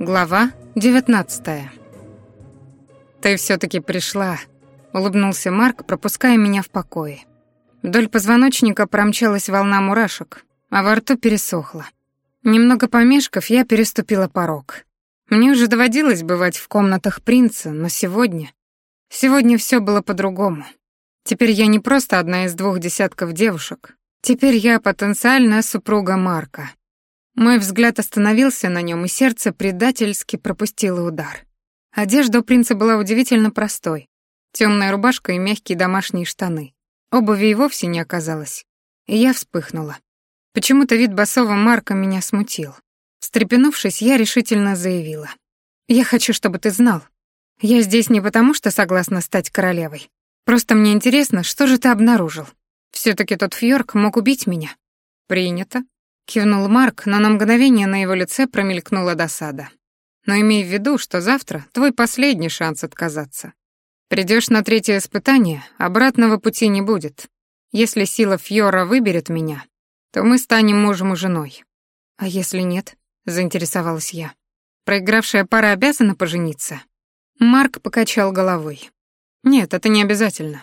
Глава 19 «Ты все-таки пришла», — улыбнулся Марк, пропуская меня в покое. Вдоль позвоночника промчалась волна мурашек, а во рту пересохло. Немного помешков, я переступила порог. Мне уже доводилось бывать в комнатах принца, но сегодня... Сегодня все было по-другому. Теперь я не просто одна из двух десятков девушек. Теперь я потенциальная супруга Марка. Мой взгляд остановился на нем, и сердце предательски пропустило удар. Одежда у принца была удивительно простой. Темная рубашка и мягкие домашние штаны. Обуви и вовсе не оказалось. И я вспыхнула. Почему-то вид босого Марка меня смутил. Встрепенувшись, я решительно заявила. «Я хочу, чтобы ты знал. Я здесь не потому, что согласна стать королевой. Просто мне интересно, что же ты обнаружил. все таки тот Фьорк мог убить меня». «Принято», Кивнул Марк, но на мгновение на его лице промелькнула досада. Но имей в виду, что завтра твой последний шанс отказаться. Придешь на третье испытание, обратного пути не будет. Если сила Фьора выберет меня, то мы станем мужем и женой. А если нет? заинтересовалась я. Проигравшая пара обязана пожениться. Марк покачал головой. Нет, это не обязательно.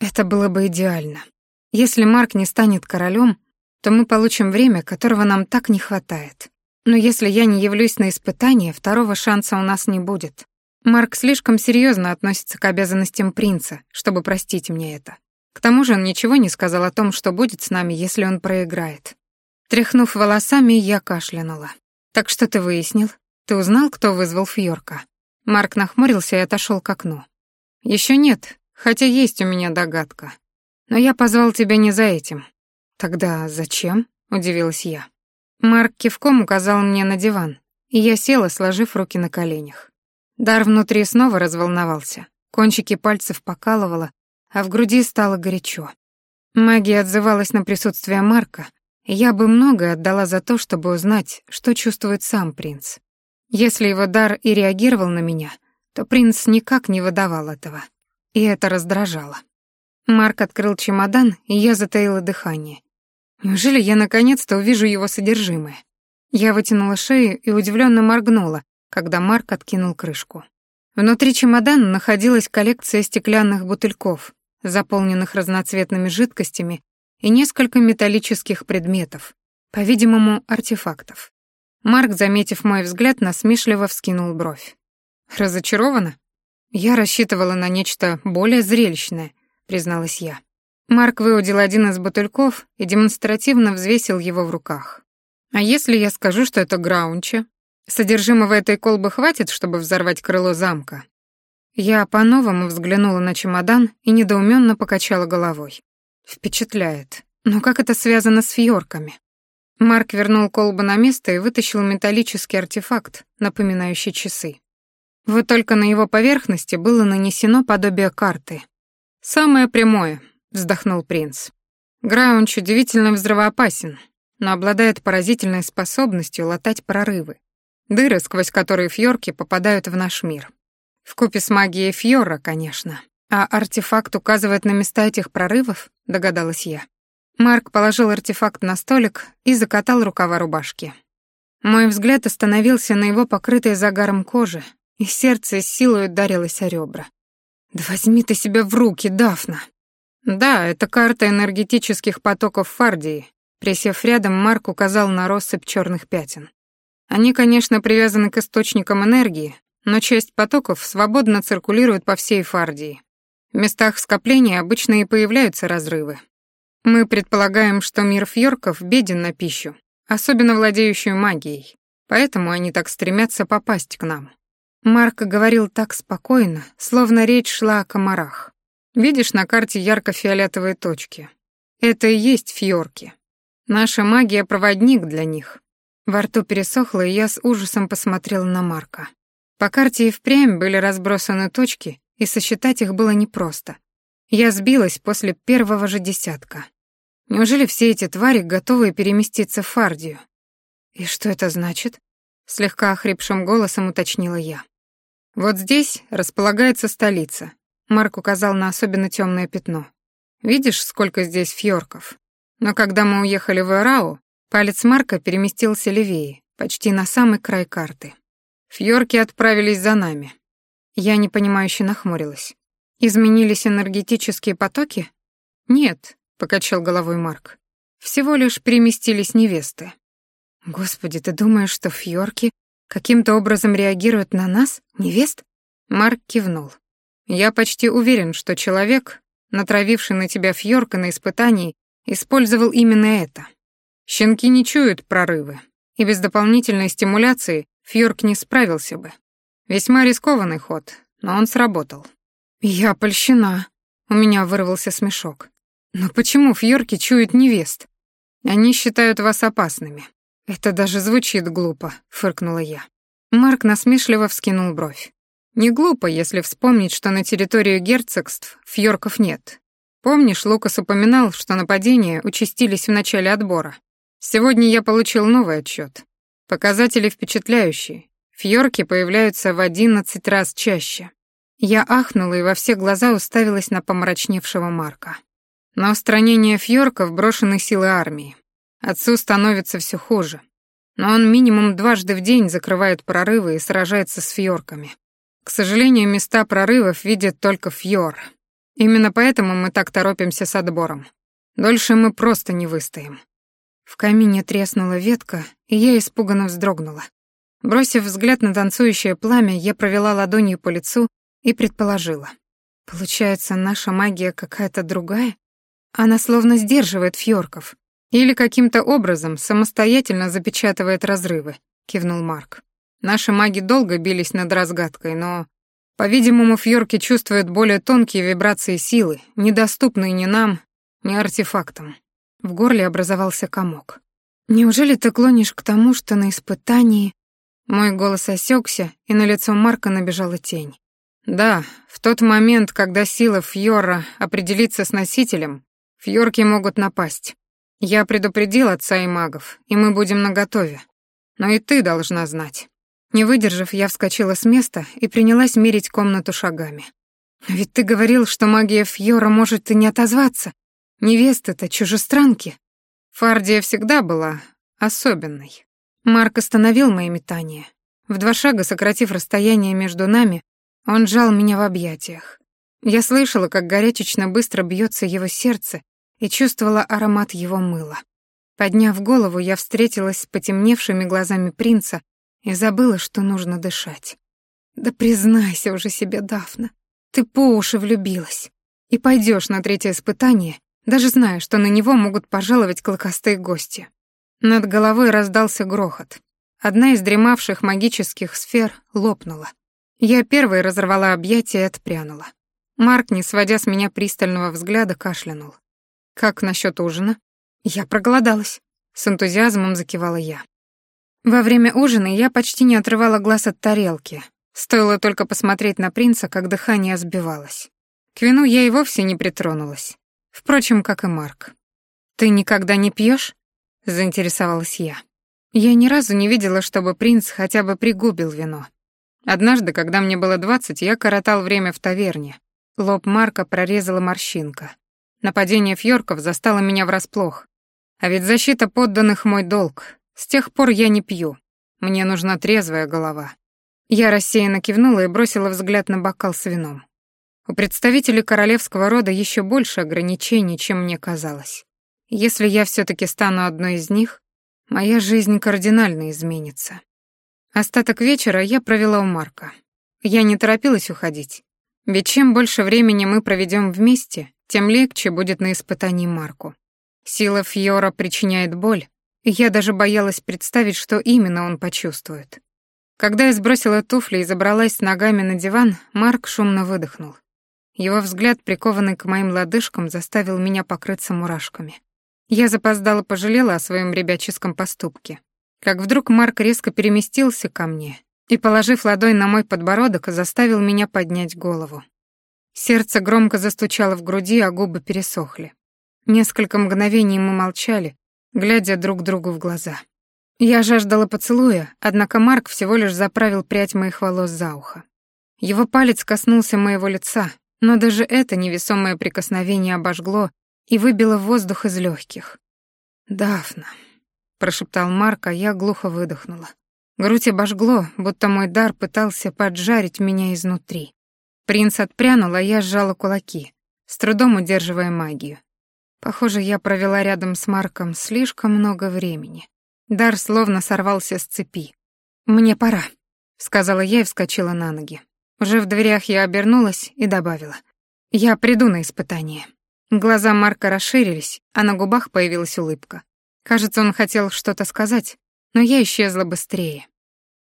Это было бы идеально. Если Марк не станет королем, то мы получим время, которого нам так не хватает. Но если я не явлюсь на испытание, второго шанса у нас не будет. Марк слишком серьезно относится к обязанностям принца, чтобы простить мне это. К тому же он ничего не сказал о том, что будет с нами, если он проиграет. Тряхнув волосами, я кашлянула. «Так что ты выяснил? Ты узнал, кто вызвал Фьорка?» Марк нахмурился и отошел к окну. Еще нет, хотя есть у меня догадка. Но я позвал тебя не за этим. «Тогда зачем?» — удивилась я. Марк кивком указал мне на диван, и я села, сложив руки на коленях. Дар внутри снова разволновался, кончики пальцев покалывало, а в груди стало горячо. Магия отзывалась на присутствие Марка, и я бы многое отдала за то, чтобы узнать, что чувствует сам принц. Если его дар и реагировал на меня, то принц никак не выдавал этого, и это раздражало. Марк открыл чемодан, и я затаила дыхание. Неужели я наконец-то увижу его содержимое? Я вытянула шею и удивленно моргнула, когда Марк откинул крышку. Внутри чемодана находилась коллекция стеклянных бутыльков, заполненных разноцветными жидкостями и несколько металлических предметов, по-видимому, артефактов. Марк, заметив мой взгляд, насмешливо вскинул бровь. «Разочарована?» «Я рассчитывала на нечто более зрелищное», — призналась я. Марк выудил один из бутыльков и демонстративно взвесил его в руках. «А если я скажу, что это граунча? Содержимого этой колбы хватит, чтобы взорвать крыло замка?» Я по-новому взглянула на чемодан и недоуменно покачала головой. Впечатляет. Но как это связано с фьорками? Марк вернул колбу на место и вытащил металлический артефакт, напоминающий часы. Вот только на его поверхности было нанесено подобие карты. Самое прямое, вздохнул принц. Граунч удивительно взрывоопасен, но обладает поразительной способностью латать прорывы, дыры, сквозь которые фьорки попадают в наш мир. Вкупе с магией фьора, конечно. А артефакт указывает на места этих прорывов, догадалась я. Марк положил артефакт на столик и закатал рукава рубашки. Мой взгляд остановился на его покрытой загаром коже, и сердце с силой ударилось о ребра. «Да возьми ты себя в руки, Дафна!» «Да, это карта энергетических потоков Фардии», Присев рядом, Марк указал на россыпь черных пятен. Они, конечно, привязаны к источникам энергии, но часть потоков свободно циркулирует по всей Фардии. В местах скопления обычно и появляются разрывы. Мы предполагаем, что мир фьорков беден на пищу, особенно владеющую магией, поэтому они так стремятся попасть к нам. Марк говорил так спокойно, словно речь шла о комарах. Видишь на карте ярко-фиолетовые точки? Это и есть фьорки. Наша магия — проводник для них. Во рту пересохло, и я с ужасом посмотрела на Марка. По карте и впрямь были разбросаны точки, и сосчитать их было непросто. Я сбилась после первого же десятка. Неужели все эти твари готовы переместиться в Фардию? И что это значит? Слегка охрипшим голосом уточнила я. Вот здесь располагается столица, Марк указал на особенно темное пятно. «Видишь, сколько здесь фьорков? Но когда мы уехали в Эрау, палец Марка переместился левее, почти на самый край карты. Фьорки отправились за нами. Я непонимающе нахмурилась. Изменились энергетические потоки? Нет, покачал головой Марк. Всего лишь переместились невесты. Господи, ты думаешь, что фьорки каким-то образом реагируют на нас, невест? Марк кивнул. Я почти уверен, что человек, натравивший на тебя фьорка на испытании, использовал именно это. Щенки не чуют прорывы, и без дополнительной стимуляции Фьорк не справился бы. Весьма рискованный ход, но он сработал. Я польщена. У меня вырвался смешок. Но почему Фьорки чуют невест? Они считают вас опасными. Это даже звучит глупо, фыркнула я. Марк насмешливо вскинул бровь. Не глупо, если вспомнить, что на территории герцогств фьорков нет. Помнишь, Лукас упоминал, что нападения участились в начале отбора? Сегодня я получил новый отчет. Показатели впечатляющие. Фьорки появляются в одиннадцать раз чаще. Я ахнула и во все глаза уставилась на помрачневшего Марка. На устранение фьорков брошены силы армии. Отцу становится все хуже. Но он минимум дважды в день закрывает прорывы и сражается с фьорками. К сожалению, места прорывов видит только фьор. Именно поэтому мы так торопимся с отбором. Дольше мы просто не выстоим. В камине треснула ветка, и я испуганно вздрогнула. Бросив взгляд на танцующее пламя, я провела ладонью по лицу и предположила. Получается, наша магия какая-то другая? Она словно сдерживает фьорков. Или каким-то образом самостоятельно запечатывает разрывы, кивнул Марк. Наши маги долго бились над разгадкой, но, по-видимому, фьорки чувствуют более тонкие вибрации силы, недоступные ни нам, ни артефактам. В горле образовался комок. Неужели ты клонишь к тому, что на испытании мой голос осекся, и на лицо Марка набежала тень. Да, в тот момент, когда сила Фьора определится с носителем, Фьорки могут напасть. Я предупредил отца и магов, и мы будем наготове. Но и ты должна знать. Не выдержав, я вскочила с места и принялась мерить комнату шагами. Ведь ты говорил, что магия Фьора может и не отозваться. Невесты-то чужестранки. Фардия всегда была особенной. Марк остановил мои метания. В два шага, сократив расстояние между нами, он сжал меня в объятиях. Я слышала, как горячечно быстро бьется его сердце и чувствовала аромат его мыла. Подняв голову, я встретилась с потемневшими глазами принца и забыла, что нужно дышать. «Да признайся уже себе, Дафна, ты по уши влюбилась и пойдешь на третье испытание, даже зная, что на него могут пожаловать клыкастые гости. Над головой раздался грохот. Одна из дремавших магических сфер лопнула. Я первой разорвала объятия и отпрянула. Марк, не сводя с меня пристального взгляда, кашлянул. «Как насчет ужина?» «Я проголодалась», — с энтузиазмом закивала я. Во время ужина я почти не отрывала глаз от тарелки. Стоило только посмотреть на принца, как дыхание сбивалось. К вину я и вовсе не притронулась. Впрочем, как и Марк. «Ты никогда не пьешь? заинтересовалась я. Я ни разу не видела, чтобы принц хотя бы пригубил вино. Однажды, когда мне было двадцать, я коротал время в таверне. Лоб Марка прорезала морщинка. Нападение фьорков застало меня врасплох. А ведь защита подданных мой долг. С тех пор я не пью. Мне нужна трезвая голова. Я рассеянно кивнула и бросила взгляд на бокал с вином. У представителей королевского рода еще больше ограничений, чем мне казалось. Если я все-таки стану одной из них, моя жизнь кардинально изменится. Остаток вечера я провела у Марка. Я не торопилась уходить. Ведь чем больше времени мы проведем вместе, тем легче будет на испытании Марку. Сила Фьора причиняет боль, я даже боялась представить, что именно он почувствует. Когда я сбросила туфли и забралась ногами на диван, Марк шумно выдохнул. Его взгляд, прикованный к моим лодыжкам, заставил меня покрыться мурашками. Я запоздала пожалела о своем ребяческом поступке. Как вдруг Марк резко переместился ко мне и, положив ладонь на мой подбородок, заставил меня поднять голову. Сердце громко застучало в груди, а губы пересохли. Несколько мгновений мы молчали, глядя друг другу в глаза. Я жаждала поцелуя, однако Марк всего лишь заправил прядь моих волос за ухо. Его палец коснулся моего лица, но даже это невесомое прикосновение обожгло и выбила воздух из легких. «Дафна», — прошептал Марк, а я глухо выдохнула. Грудь обожгло, будто мой дар пытался поджарить меня изнутри. Принц отпрянул, а я сжала кулаки, с трудом удерживая магию. Похоже, я провела рядом с Марком слишком много времени. Дар словно сорвался с цепи. «Мне пора», — сказала я и вскочила на ноги. Уже в дверях я обернулась и добавила. «Я приду на испытание». Глаза Марка расширились, а на губах появилась улыбка. Кажется, он хотел что-то сказать, но я исчезла быстрее.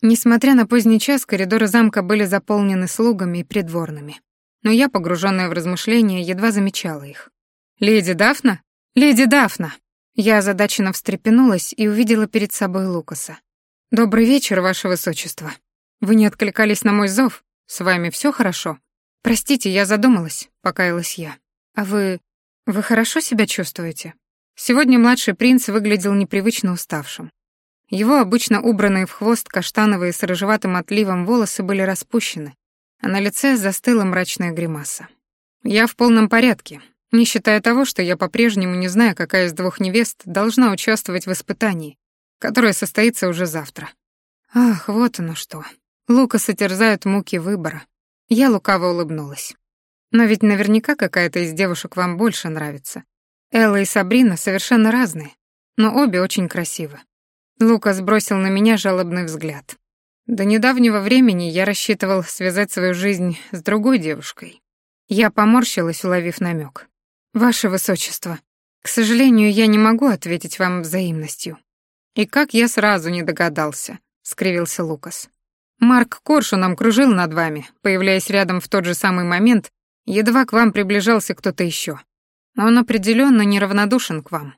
Несмотря на поздний час, коридоры замка были заполнены слугами и придворными. Но я, погруженная в размышления, едва замечала их. «Леди Дафна? Леди Дафна!» Я озадаченно встрепенулась и увидела перед собой Лукаса. «Добрый вечер, ваше высочество. Вы не откликались на мой зов? С вами все хорошо? Простите, я задумалась», — покаялась я. «А вы... вы хорошо себя чувствуете?» Сегодня младший принц выглядел непривычно уставшим. Его обычно убранные в хвост каштановые с рыжеватым отливом волосы были распущены, а на лице застыла мрачная гримаса. «Я в полном порядке, не считая того, что я по-прежнему не знаю, какая из двух невест должна участвовать в испытании, которое состоится уже завтра. Ах, вот оно что. Лукаса терзают муки выбора. Я лукаво улыбнулась. Но ведь наверняка какая-то из девушек вам больше нравится. Элла и Сабрина совершенно разные, но обе очень красивы. Лукас бросил на меня жалобный взгляд. До недавнего времени я рассчитывал связать свою жизнь с другой девушкой. Я поморщилась, уловив намек. «Ваше высочество, к сожалению, я не могу ответить вам взаимностью». «И как я сразу не догадался», — скривился Лукас. «Марк Коршуном кружил над вами, появляясь рядом в тот же самый момент, едва к вам приближался кто-то еще. Он определенно неравнодушен к вам».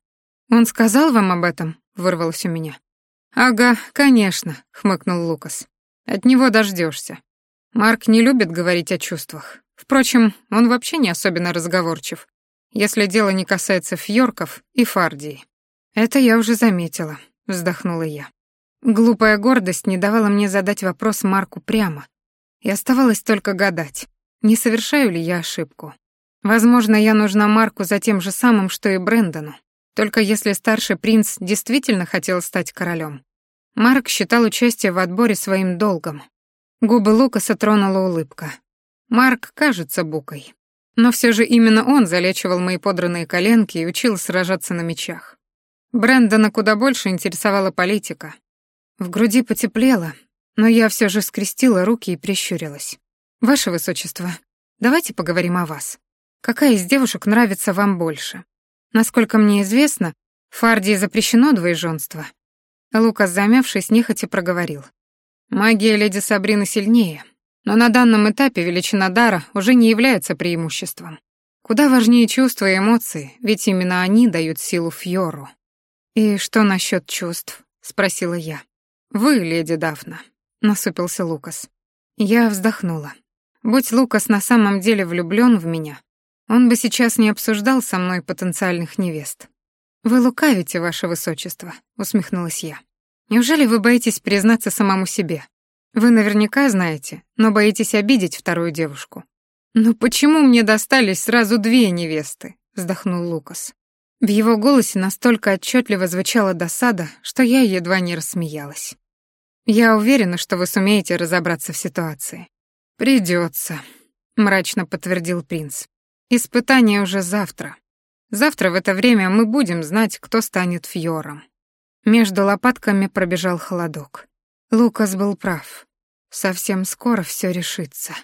«Он сказал вам об этом?» — вырвалось у меня. «Ага, конечно», — хмыкнул Лукас. «От него дождешься. Марк не любит говорить о чувствах. Впрочем, он вообще не особенно разговорчив если дело не касается фьорков и фардии. Это я уже заметила, вздохнула я. Глупая гордость не давала мне задать вопрос Марку прямо. И оставалось только гадать, не совершаю ли я ошибку. Возможно, я нужна Марку за тем же самым, что и Брэндону. Только если старший принц действительно хотел стать королем. Марк считал участие в отборе своим долгом. Губы Лукаса тронула улыбка. Марк кажется букой. Но все же именно он залечивал мои подранные коленки и учил сражаться на мечах. Брэндона куда больше интересовала политика. В груди потеплело, но я все же скрестила руки и прищурилась. «Ваше Высочество, давайте поговорим о вас. Какая из девушек нравится вам больше? Насколько мне известно, в Фардии запрещено двоеженство». Лукас, замявшись, нехотя проговорил. «Магия леди Сабрины сильнее, но на данном этапе величина дара уже не является преимуществом. Куда важнее чувства и эмоции, ведь именно они дают силу Фьору. «И что насчет чувств?» — спросила я. «Вы, леди Дафна», — насупился Лукас. Я вздохнула. Будь Лукас на самом деле влюблён в меня, он бы сейчас не обсуждал со мной потенциальных невест. «Вы лукавите, ваше высочество», — усмехнулась я. «Неужели вы боитесь признаться самому себе? Вы наверняка знаете, но боитесь обидеть вторую девушку. «Но почему мне достались сразу две невесты?» — вздохнул Лукас. В его голосе настолько отчетливо звучала досада, что я едва не рассмеялась. «Я уверена, что вы сумеете разобраться в ситуации». Придется, мрачно подтвердил принц. «Испытание уже завтра. Завтра в это время мы будем знать, кто станет Фьором». Между лопатками пробежал холодок. Лукас был прав. Совсем скоро все решится.